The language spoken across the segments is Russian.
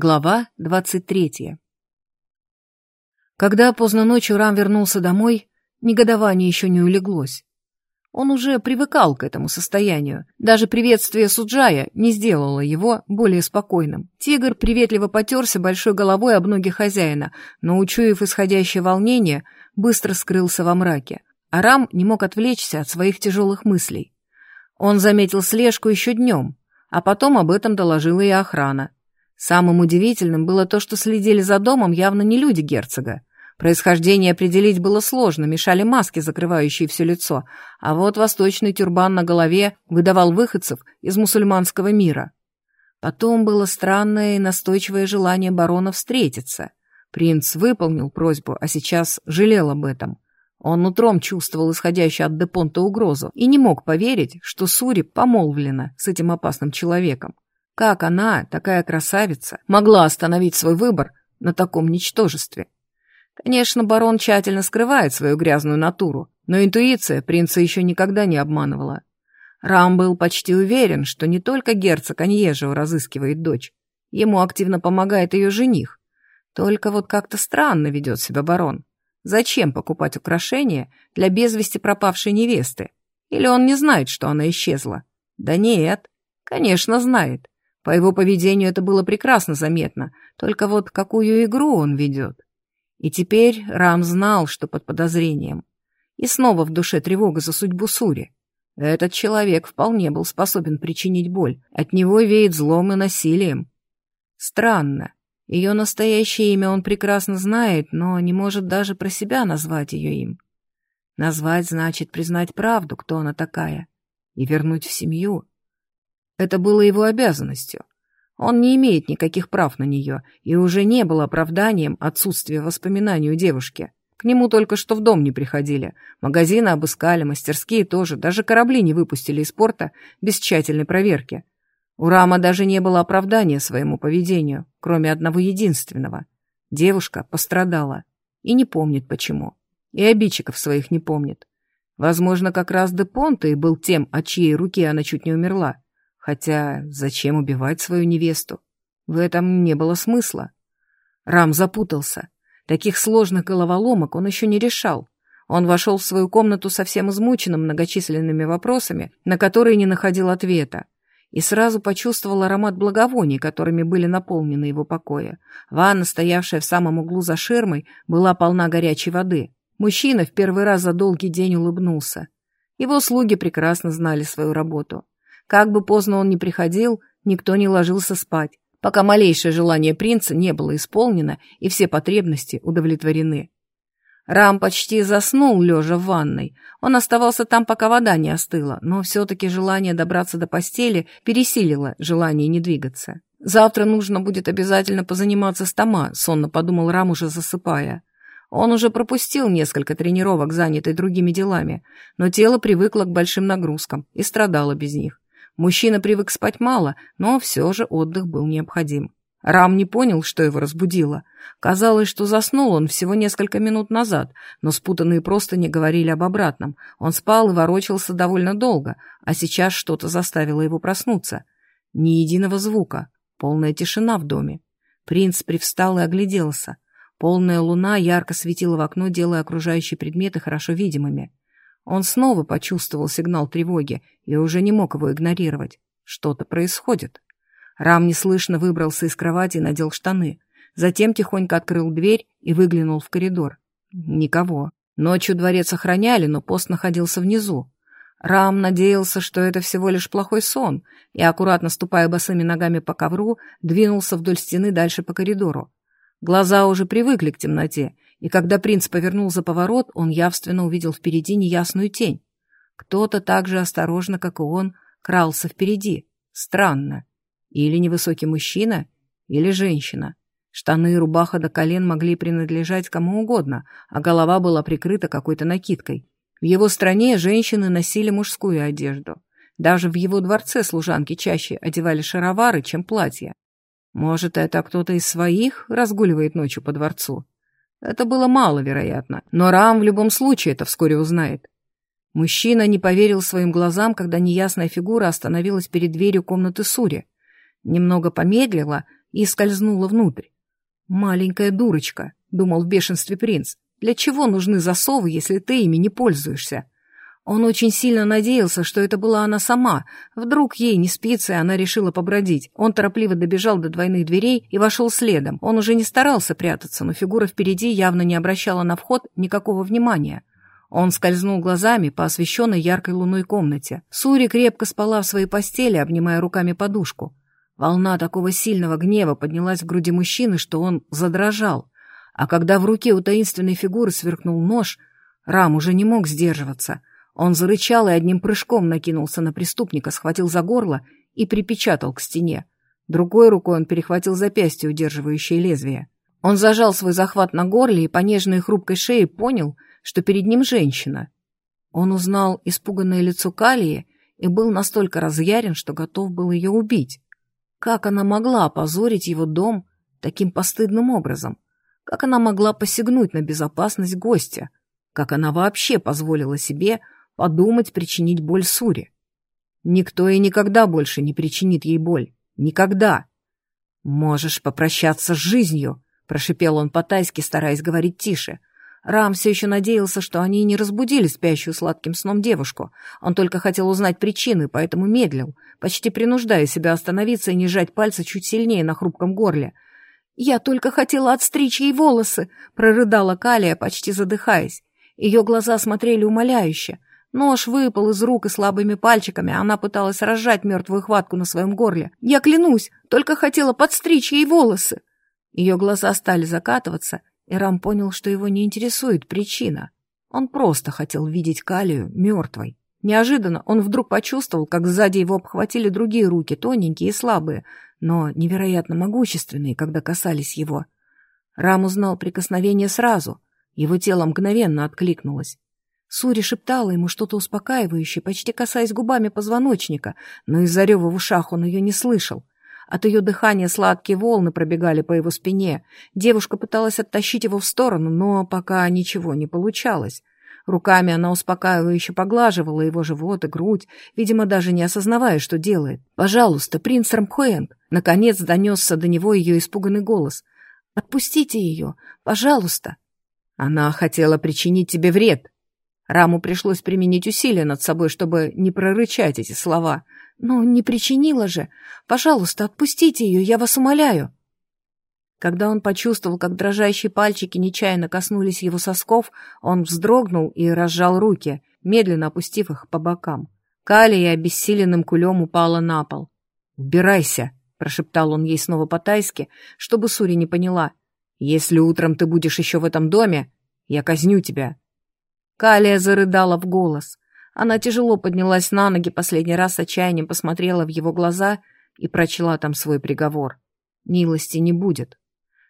Глава двадцать третья. Когда поздно ночью Рам вернулся домой, негодование еще не улеглось. Он уже привыкал к этому состоянию. Даже приветствие Суджая не сделало его более спокойным. Тигр приветливо потерся большой головой об ноги хозяина, но, учуяв исходящее волнение, быстро скрылся во мраке. А Рам не мог отвлечься от своих тяжелых мыслей. Он заметил слежку еще днем, а потом об этом доложила и охрана. Самым удивительным было то, что следили за домом явно не люди герцога. Происхождение определить было сложно, мешали маски, закрывающие все лицо, а вот восточный тюрбан на голове выдавал выходцев из мусульманского мира. Потом было странное и настойчивое желание барона встретиться. Принц выполнил просьбу, а сейчас жалел об этом. Он утром чувствовал исходящую от Депонта угрозу и не мог поверить, что Сури помолвлена с этим опасным человеком. Как она, такая красавица, могла остановить свой выбор на таком ничтожестве? Конечно, барон тщательно скрывает свою грязную натуру, но интуиция принца еще никогда не обманывала. Рам был почти уверен, что не только герцог Аньежио разыскивает дочь, ему активно помогает ее жених. Только вот как-то странно ведет себя барон. Зачем покупать украшения для без вести пропавшей невесты? Или он не знает, что она исчезла? Да нет, конечно, знает. По его поведению это было прекрасно заметно, только вот какую игру он ведет. И теперь Рам знал, что под подозрением. И снова в душе тревога за судьбу Сури. Этот человек вполне был способен причинить боль. От него веет злом и насилием. Странно. Ее настоящее имя он прекрасно знает, но не может даже про себя назвать ее им. Назвать значит признать правду, кто она такая, и вернуть в семью. Это было его обязанностью. Он не имеет никаких прав на нее, и уже не было оправданием отсутствия воспоминаний у девушки. К нему только что в дом не приходили. Магазины обыскали, мастерские тоже, даже корабли не выпустили из порта без тщательной проверки. У Рама даже не было оправдания своему поведению, кроме одного единственного. Девушка пострадала и не помнит почему. И обидчиков своих не помнит. Возможно, как раз Депонте был тем, от чьей руки она чуть не умерла. Хотя зачем убивать свою невесту? В этом не было смысла. Рам запутался. Таких сложных головоломок он еще не решал. Он вошел в свою комнату совсем измученным многочисленными вопросами, на которые не находил ответа, и сразу почувствовал аромат благовоний, которыми были наполнены его покои. Ванна, стоявшая в самом углу за ширмой, была полна горячей воды. Мужчина в первый раз за долгий день улыбнулся. Его слуги прекрасно знали свою работу. Как бы поздно он ни приходил, никто не ложился спать, пока малейшее желание принца не было исполнено и все потребности удовлетворены. Рам почти заснул, лежа в ванной. Он оставался там, пока вода не остыла, но все-таки желание добраться до постели пересилило желание не двигаться. «Завтра нужно будет обязательно позаниматься с Тома», — сонно подумал Рам, уже засыпая. Он уже пропустил несколько тренировок, занятый другими делами, но тело привыкло к большим нагрузкам и страдало без них. Мужчина привык спать мало, но все же отдых был необходим. Рам не понял, что его разбудило. Казалось, что заснул он всего несколько минут назад, но спутанные просто не говорили об обратном. Он спал и ворочался довольно долго, а сейчас что-то заставило его проснуться. Ни единого звука, полная тишина в доме. Принц привстал и огляделся. Полная луна ярко светила в окно, делая окружающие предметы хорошо видимыми. Он снова почувствовал сигнал тревоги и уже не мог его игнорировать. Что-то происходит. Рам неслышно выбрался из кровати и надел штаны. Затем тихонько открыл дверь и выглянул в коридор. Никого. Ночью дворец охраняли, но пост находился внизу. Рам надеялся, что это всего лишь плохой сон, и, аккуратно ступая босыми ногами по ковру, двинулся вдоль стены дальше по коридору. Глаза уже привыкли к темноте, и когда принц повернул за поворот, он явственно увидел впереди неясную тень. Кто-то так же осторожно, как и он, крался впереди. Странно. Или невысокий мужчина, или женщина. Штаны и рубаха до колен могли принадлежать кому угодно, а голова была прикрыта какой-то накидкой. В его стране женщины носили мужскую одежду. Даже в его дворце служанки чаще одевали шаровары, чем платья. Может, это кто-то из своих разгуливает ночью по дворцу? Это было маловероятно, но Рам в любом случае это вскоре узнает. Мужчина не поверил своим глазам, когда неясная фигура остановилась перед дверью комнаты Сури. Немного помедлила, и скользнула внутрь. «Маленькая дурочка», — думал в бешенстве принц, — «для чего нужны засовы, если ты ими не пользуешься?» Он очень сильно надеялся, что это была она сама. Вдруг ей не спится, и она решила побродить. Он торопливо добежал до двойных дверей и вошел следом. Он уже не старался прятаться, но фигура впереди явно не обращала на вход никакого внимания. Он скользнул глазами по освещенной яркой луной комнате. Сури крепко спала в своей постели, обнимая руками подушку. Волна такого сильного гнева поднялась в груди мужчины, что он задрожал. А когда в руке у таинственной фигуры сверкнул нож, Рам уже не мог сдерживаться — он зарычал и одним прыжком накинулся на преступника, схватил за горло и припечатал к стене. Другой рукой он перехватил запястье, удерживающее лезвие. Он зажал свой захват на горле и по нежной хрупкой шее понял, что перед ним женщина. Он узнал испуганное лицо Калии и был настолько разъярен, что готов был ее убить. Как она могла опозорить его дом таким постыдным образом? Как она могла посягнуть на безопасность гостя? Как она вообще позволила себе подумать причинить боль Суре. Никто и никогда больше не причинит ей боль. Никогда. «Можешь попрощаться с жизнью», — прошипел он по-тайски, стараясь говорить тише. Рам все еще надеялся, что они не разбудили спящую сладким сном девушку. Он только хотел узнать причины, поэтому медлил, почти принуждая себя остановиться и не сжать пальцы чуть сильнее на хрупком горле. «Я только хотела отстричь ей волосы», — прорыдала Калия, почти задыхаясь. Ее глаза смотрели умоляюще. Нож выпал из рук и слабыми пальчиками она пыталась разжать мертвую хватку на своем горле. «Я клянусь, только хотела подстричь ей волосы!» Ее глаза стали закатываться, и Рам понял, что его не интересует причина. Он просто хотел видеть Калию мертвой. Неожиданно он вдруг почувствовал, как сзади его обхватили другие руки, тоненькие и слабые, но невероятно могущественные, когда касались его. Рам узнал прикосновение сразу, его тело мгновенно откликнулось. Сури шептала ему что-то успокаивающее, почти касаясь губами позвоночника, но из-за рева в ушах он ее не слышал. От ее дыхания сладкие волны пробегали по его спине. Девушка пыталась оттащить его в сторону, но пока ничего не получалось. Руками она успокаивающе поглаживала его живот и грудь, видимо, даже не осознавая, что делает. «Пожалуйста, принц Рамхуэнг!» Наконец донесся до него ее испуганный голос. «Отпустите ее! Пожалуйста!» «Она хотела причинить тебе вред!» Раму пришлось применить усилия над собой, чтобы не прорычать эти слова. «Ну, не причинила же! Пожалуйста, отпустите ее, я вас умоляю!» Когда он почувствовал, как дрожащие пальчики нечаянно коснулись его сосков, он вздрогнул и разжал руки, медленно опустив их по бокам. Калия обессиленным кулем упала на пол. «Убирайся!» — прошептал он ей снова по-тайски, чтобы Сури не поняла. «Если утром ты будешь еще в этом доме, я казню тебя!» Калия зарыдала в голос. Она тяжело поднялась на ноги, последний раз с отчаянием посмотрела в его глаза и прочла там свой приговор. Милости не будет.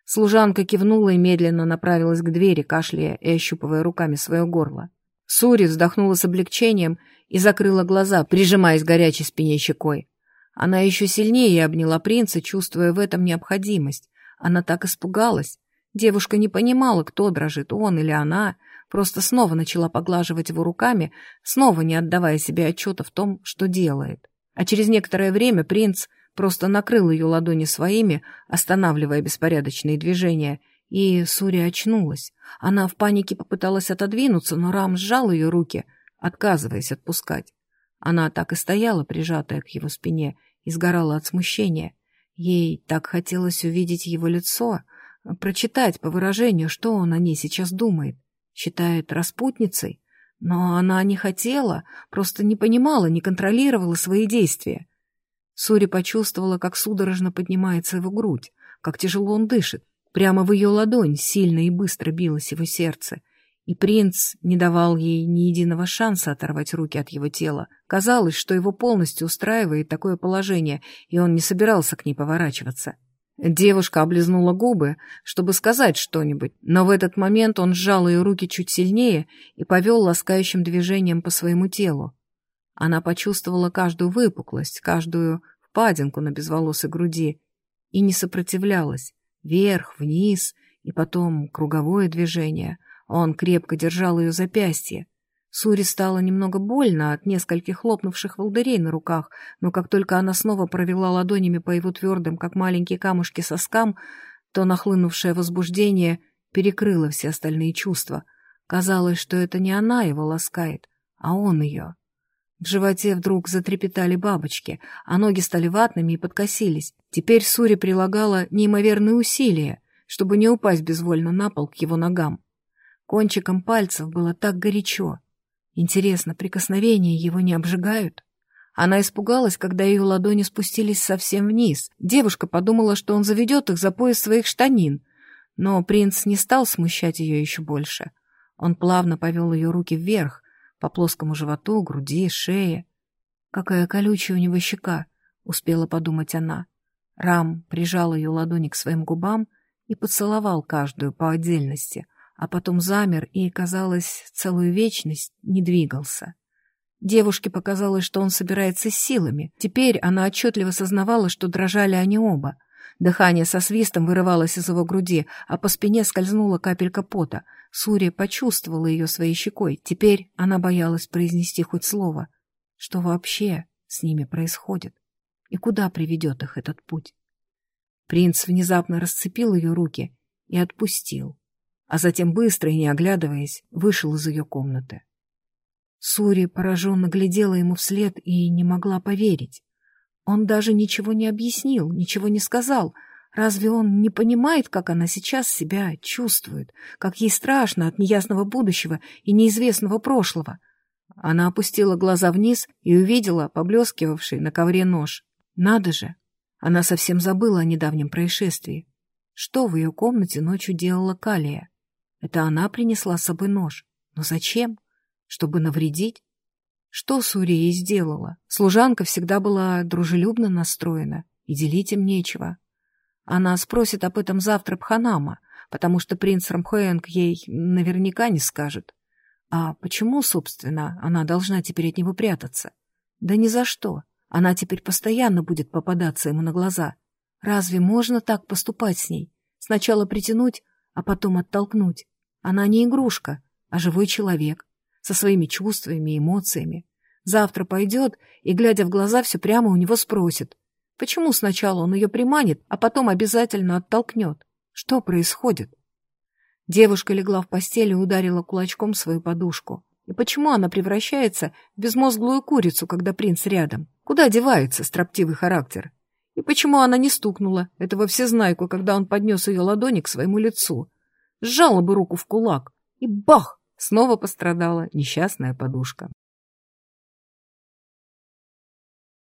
Служанка кивнула и медленно направилась к двери, кашляя и ощупывая руками свое горло. Сури вздохнула с облегчением и закрыла глаза, прижимаясь горячей спине щекой. Она еще сильнее обняла принца, чувствуя в этом необходимость. Она так испугалась. Девушка не понимала, кто дрожит, он или она, просто снова начала поглаживать его руками, снова не отдавая себе отчета в том, что делает. А через некоторое время принц просто накрыл ее ладони своими, останавливая беспорядочные движения, и Суря очнулась. Она в панике попыталась отодвинуться, но Рам сжал ее руки, отказываясь отпускать. Она так и стояла, прижатая к его спине, и сгорала от смущения. Ей так хотелось увидеть его лицо, прочитать по выражению, что он о ней сейчас думает считает распутницей, но она не хотела, просто не понимала, не контролировала свои действия. Сури почувствовала, как судорожно поднимается его грудь, как тяжело он дышит. Прямо в ее ладонь сильно и быстро билось его сердце, и принц не давал ей ни единого шанса оторвать руки от его тела. Казалось, что его полностью устраивает такое положение, и он не собирался к ней поворачиваться. Девушка облизнула губы, чтобы сказать что-нибудь, но в этот момент он сжал ее руки чуть сильнее и повел ласкающим движением по своему телу. Она почувствовала каждую выпуклость, каждую впадинку на безволосой груди и не сопротивлялась. Вверх, вниз и потом круговое движение. Он крепко держал ее запястье. Сури стало немного больно от нескольких хлопнувших волдырей на руках, но как только она снова провела ладонями по его твердым, как маленькие камушки, соскам, то нахлынувшее возбуждение перекрыло все остальные чувства. Казалось, что это не она его ласкает, а он ее. В животе вдруг затрепетали бабочки, а ноги стали ватными и подкосились. Теперь Сури прилагала неимоверные усилия, чтобы не упасть безвольно на пол к его ногам. Кончиком пальцев было так горячо. Интересно, прикосновения его не обжигают? Она испугалась, когда ее ладони спустились совсем вниз. Девушка подумала, что он заведет их за пояс своих штанин. Но принц не стал смущать ее еще больше. Он плавно повел ее руки вверх, по плоскому животу, груди, шее. «Какая колючая у него щека!» — успела подумать она. Рам прижал ее ладони к своим губам и поцеловал каждую по отдельности — а потом замер и, казалось, целую вечность не двигался. Девушке показалось, что он собирается с силами. Теперь она отчетливо сознавала, что дрожали они оба. Дыхание со свистом вырывалось из его груди, а по спине скользнула капелька пота. Сурия почувствовала ее своей щекой. Теперь она боялась произнести хоть слово. Что вообще с ними происходит? И куда приведет их этот путь? Принц внезапно расцепил ее руки и отпустил а затем быстро и не оглядываясь, вышел из ее комнаты. Сури пораженно глядела ему вслед и не могла поверить. Он даже ничего не объяснил, ничего не сказал. Разве он не понимает, как она сейчас себя чувствует, как ей страшно от неясного будущего и неизвестного прошлого? Она опустила глаза вниз и увидела поблескивавший на ковре нож. Надо же! Она совсем забыла о недавнем происшествии. Что в ее комнате ночью делала Калия? Это она принесла с собой нож. Но зачем? Чтобы навредить? Что Сурия сделала? Служанка всегда была дружелюбно настроена, и делить им нечего. Она спросит об этом завтра Пханама, потому что принц Рамхуэнг ей наверняка не скажет. А почему, собственно, она должна теперь от него прятаться? Да ни за что. Она теперь постоянно будет попадаться ему на глаза. Разве можно так поступать с ней? Сначала притянуть, а потом оттолкнуть. Она не игрушка, а живой человек, со своими чувствами и эмоциями. Завтра пойдет и, глядя в глаза, все прямо у него спросит. Почему сначала он ее приманит, а потом обязательно оттолкнет? Что происходит? Девушка легла в постель и ударила кулачком свою подушку. И почему она превращается в безмозглую курицу, когда принц рядом? Куда девается строптивый характер? И почему она не стукнула этого всезнайку, когда он поднес ее ладони к своему лицу? Сжала бы руку в кулак, и бах! Снова пострадала несчастная подушка.